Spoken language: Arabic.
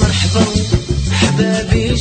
مرحبا حبابي